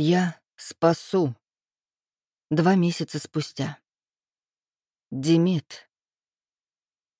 Я спасу. Два месяца спустя. Демид.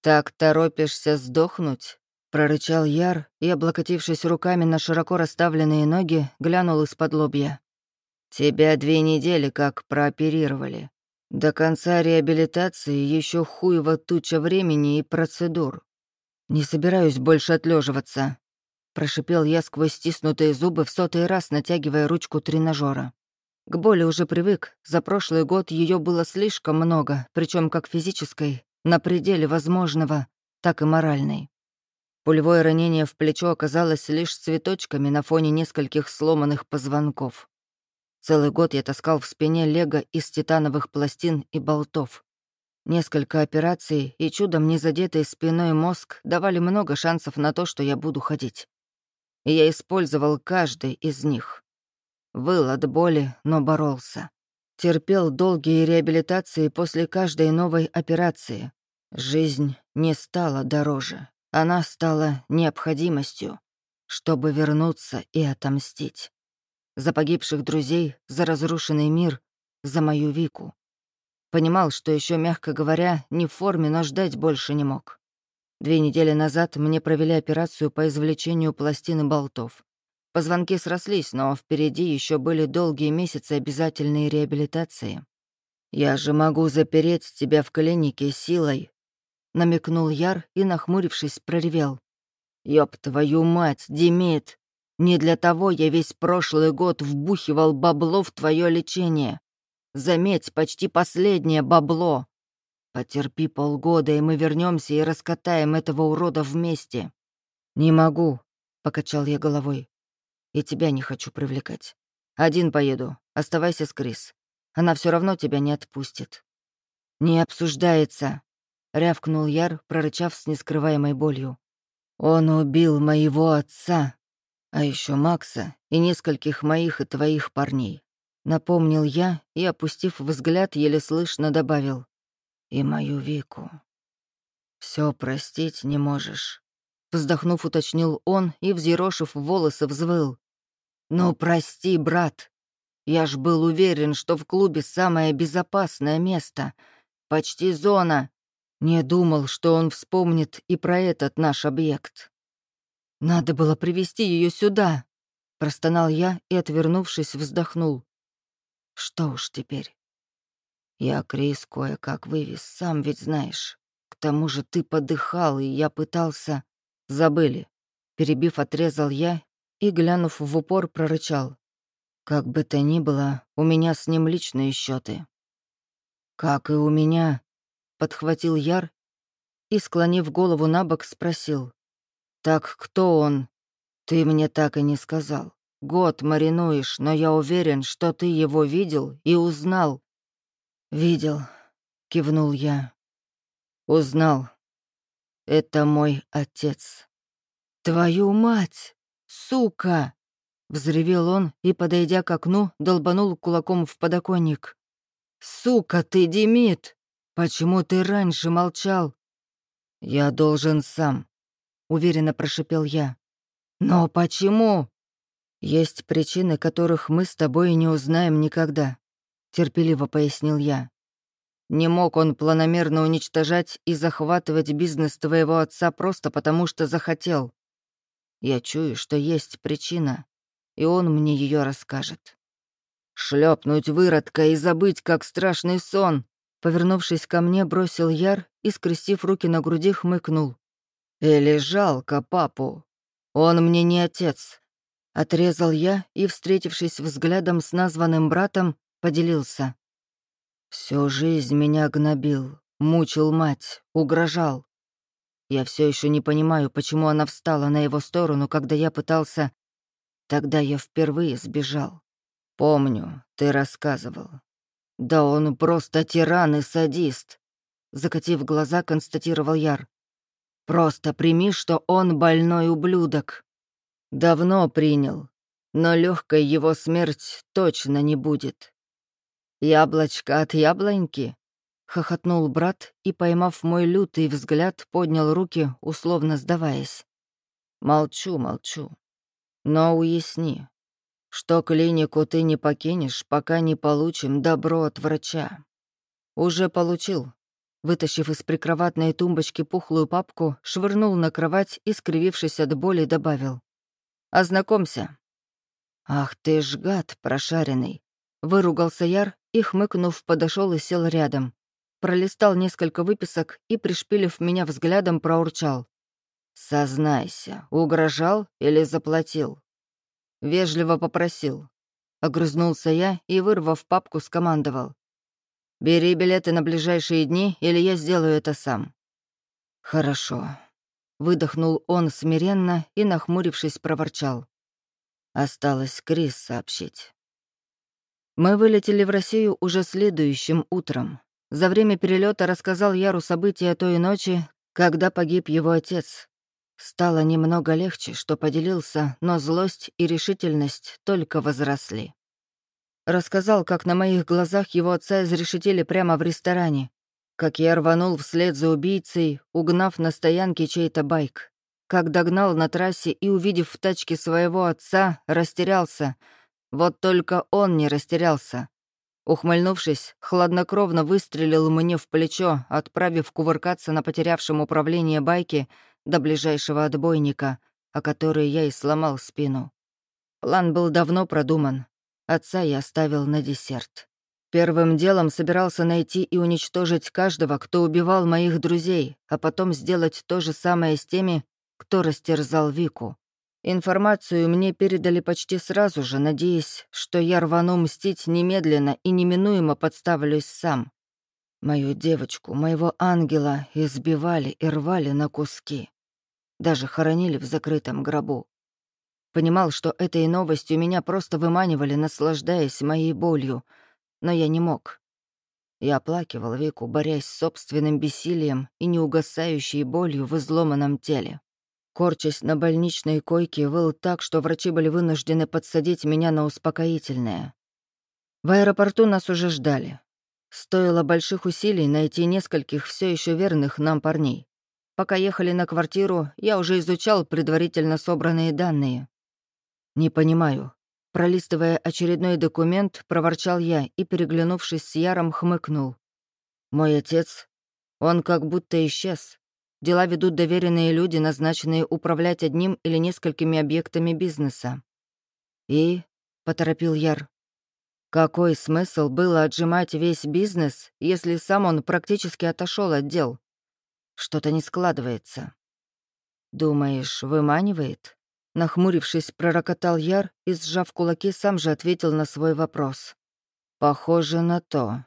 «Так торопишься сдохнуть?» — прорычал Яр и, облокотившись руками на широко расставленные ноги, глянул из-под лобья. «Тебя две недели как прооперировали. До конца реабилитации еще хуево туча времени и процедур. Не собираюсь больше отлеживаться, прошипел я сквозь стиснутые зубы в сотый раз, натягивая ручку тренажера. К боли уже привык, за прошлый год ее было слишком много, причем как физической, на пределе возможного, так и моральной. Пулевое ранение в плечо оказалось лишь цветочками на фоне нескольких сломанных позвонков. Целый год я таскал в спине лего из титановых пластин и болтов. Несколько операций и чудом не задетый спиной мозг давали много шансов на то, что я буду ходить. И я использовал каждый из них. Выл от боли, но боролся. Терпел долгие реабилитации после каждой новой операции. Жизнь не стала дороже. Она стала необходимостью, чтобы вернуться и отомстить за погибших друзей, за разрушенный мир, за мою Вику. Понимал, что еще, мягко говоря, не в форме, но ждать больше не мог. Две недели назад мне провели операцию по извлечению пластины болтов. Позвонки срослись, но впереди еще были долгие месяцы обязательной реабилитации. «Я же могу запереть тебя в клинике силой», — намекнул Яр и, нахмурившись, проревел. «Ёб твою мать, Демид! Не для того я весь прошлый год вбухивал бабло в твое лечение. Заметь, почти последнее бабло. Потерпи полгода, и мы вернемся и раскатаем этого урода вместе. Не могу, покачал я головой. И тебя не хочу привлекать. Один поеду. Оставайся с Крис. Она все равно тебя не отпустит. Не обсуждается, рявкнул Яр, прорычав с нескрываемой болью. Он убил моего отца. А еще Макса и нескольких моих и твоих парней. Напомнил я и, опустив взгляд, еле слышно добавил. И мою Вику. Все простить не можешь. Вздохнув, уточнил он и, взъерошив волосы, взвыл. «Ну, прости, брат. Я ж был уверен, что в клубе самое безопасное место. Почти зона. Не думал, что он вспомнит и про этот наш объект». «Надо было привести ее сюда», — простонал я и, отвернувшись, вздохнул. «Что уж теперь?» «Я Крис кое-как вывез, сам ведь знаешь. К тому же ты подыхал, и я пытался...» «Забыли». Перебив, отрезал я и, глянув в упор, прорычал. «Как бы то ни было, у меня с ним личные счеты. «Как и у меня», — подхватил Яр и, склонив голову на бок, спросил. «Так кто он?» «Ты мне так и не сказал. Год маринуешь, но я уверен, что ты его видел и узнал». «Видел», — кивнул я. «Узнал. Это мой отец». «Твою мать! Сука!» Взревел он и, подойдя к окну, долбанул кулаком в подоконник. «Сука ты, Демид! Почему ты раньше молчал?» «Я должен сам», уверенно прошипел я. «Но почему?» «Есть причины, которых мы с тобой не узнаем никогда», — терпеливо пояснил я. «Не мог он планомерно уничтожать и захватывать бизнес твоего отца просто потому, что захотел. Я чую, что есть причина, и он мне ее расскажет». «Шлепнуть выродка и забыть, как страшный сон!» Повернувшись ко мне, бросил Яр и, скрестив руки на груди, хмыкнул. Или жалко папу. Он мне не отец. Отрезал я и, встретившись взглядом с названным братом, поделился. Всю жизнь меня гнобил, мучил мать, угрожал. Я все еще не понимаю, почему она встала на его сторону, когда я пытался... Тогда я впервые сбежал. Помню, ты рассказывал. Да он просто тиран и садист. Закатив глаза, констатировал Яр. Просто прими, что он больной ублюдок. Давно принял, но легкой его смерть точно не будет. Яблочко от яблоньки? Хохотнул брат и, поймав мой лютый взгляд, поднял руки, условно сдаваясь. Молчу, молчу. Но уясни. что клинику ты не покинешь, пока не получим добро от врача. Уже получил. Вытащив из прикроватной тумбочки пухлую папку, швырнул на кровать и, скривившись от боли, добавил. «Ознакомься». «Ах ты ж гад прошаренный!» Выругался Яр и, хмыкнув, подошел и сел рядом. Пролистал несколько выписок и, пришпилив меня взглядом, проурчал. «Сознайся, угрожал или заплатил?» Вежливо попросил. Огрызнулся я и, вырвав папку, скомандовал. «Бери билеты на ближайшие дни, или я сделаю это сам». «Хорошо», — выдохнул он смиренно и, нахмурившись, проворчал. Осталось Крис сообщить. Мы вылетели в Россию уже следующим утром. За время перелета рассказал Яру события той ночи, когда погиб его отец, Стало немного легче, что поделился, но злость и решительность только возросли. Рассказал, как на моих глазах его отца изрешетили прямо в ресторане, как я рванул вслед за убийцей, угнав на стоянке чей-то байк, как догнал на трассе и, увидев в тачке своего отца, растерялся. Вот только он не растерялся. Ухмыльнувшись, хладнокровно выстрелил мне в плечо, отправив кувыркаться на потерявшем управление байке — до ближайшего отбойника, о который я и сломал спину. План был давно продуман. Отца я оставил на десерт. Первым делом собирался найти и уничтожить каждого, кто убивал моих друзей, а потом сделать то же самое с теми, кто растерзал Вику. Информацию мне передали почти сразу же, надеясь, что я рвану мстить немедленно и неминуемо подставлюсь сам. Мою девочку, моего ангела избивали и рвали на куски. Даже хоронили в закрытом гробу. Понимал, что этой новостью меня просто выманивали, наслаждаясь моей болью, но я не мог. Я оплакивал Вику, борясь с собственным бессилием и неугасающей болью в изломанном теле. Корчась на больничной койке, выл так, что врачи были вынуждены подсадить меня на успокоительное. В аэропорту нас уже ждали. Стоило больших усилий найти нескольких все еще верных нам парней. Пока ехали на квартиру, я уже изучал предварительно собранные данные. «Не понимаю». Пролистывая очередной документ, проворчал я и, переглянувшись с Яром, хмыкнул. «Мой отец, он как будто исчез. Дела ведут доверенные люди, назначенные управлять одним или несколькими объектами бизнеса». «И?» — поторопил Яр. Какой смысл было отжимать весь бизнес, если сам он практически отошел от дел? Что-то не складывается. Думаешь, выманивает? Нахмурившись, пророкотал Яр и, сжав кулаки, сам же ответил на свой вопрос. Похоже на то.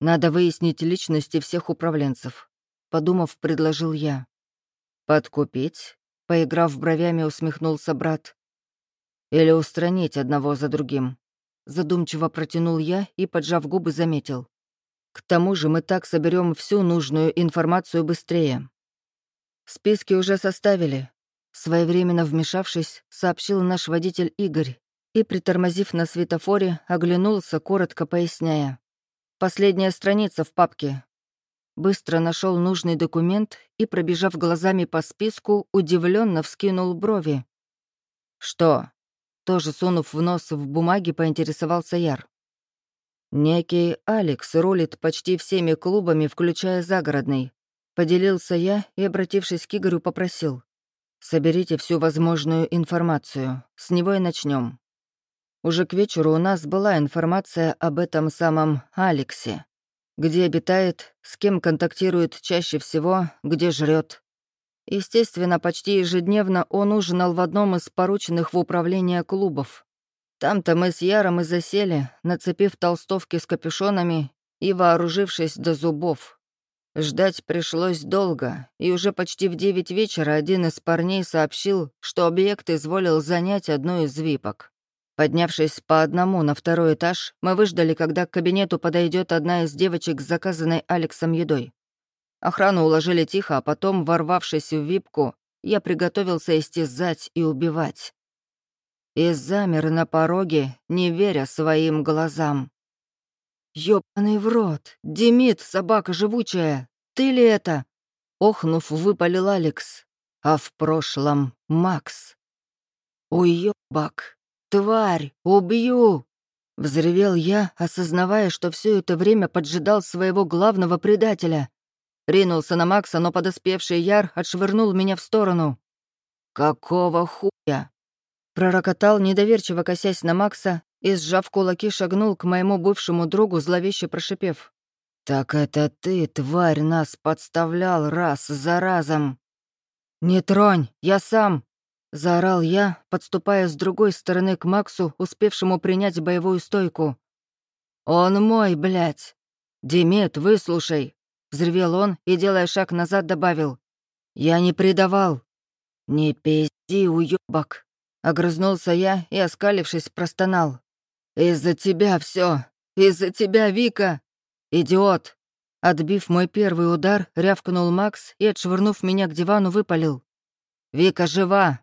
Надо выяснить личности всех управленцев. Подумав, предложил я. Подкупить? Поиграв бровями, усмехнулся брат. Или устранить одного за другим. Задумчиво протянул я и, поджав губы, заметил. К тому же мы так соберем всю нужную информацию быстрее. Списки уже составили. Своевременно вмешавшись, сообщил наш водитель Игорь и, притормозив на светофоре, оглянулся, коротко поясняя. «Последняя страница в папке». Быстро нашел нужный документ и, пробежав глазами по списку, удивленно вскинул брови. «Что?» Тоже сунув в нос в бумаге, поинтересовался Яр. «Некий Алекс рулит почти всеми клубами, включая загородный», — поделился я и, обратившись к Игорю, попросил. «Соберите всю возможную информацию. С него и начнем. Уже к вечеру у нас была информация об этом самом Алексе. Где обитает, с кем контактирует чаще всего, где жрет, Естественно, почти ежедневно он ужинал в одном из порученных в управление клубов. Там-то мы с Яром и засели, нацепив толстовки с капюшонами и вооружившись до зубов. Ждать пришлось долго, и уже почти в девять вечера один из парней сообщил, что объект изволил занять одну из випок. Поднявшись по одному на второй этаж, мы выждали, когда к кабинету подойдет одна из девочек с заказанной Алексом едой. Охрану уложили тихо, а потом, ворвавшись в випку, я приготовился истязать и убивать. И замер на пороге, не веря своим глазам. «Ёбаный в рот! Демид, собака живучая! Ты ли это?» Охнув, выпалил Алекс. А в прошлом — Макс. Уёбак. Тварь! Убью!» Взревел я, осознавая, что все это время поджидал своего главного предателя. Ринулся на Макса, но подоспевший Яр отшвырнул меня в сторону. «Какого хуя?» Пророкотал, недоверчиво косясь на Макса, и, сжав кулаки, шагнул к моему бывшему другу, зловеще прошипев. «Так это ты, тварь, нас подставлял раз за разом!» «Не тронь, я сам!» Заорал я, подступая с другой стороны к Максу, успевшему принять боевую стойку. «Он мой, блядь!» «Демет, выслушай!» Взревел он и, делая шаг назад, добавил. «Я не предавал!» «Не пизди, уёбок!» Огрызнулся я и, оскалившись, простонал. «Из-за тебя все, Из-за тебя, Вика! Идиот!» Отбив мой первый удар, рявкнул Макс и, отшвырнув меня к дивану, выпалил. «Вика жива!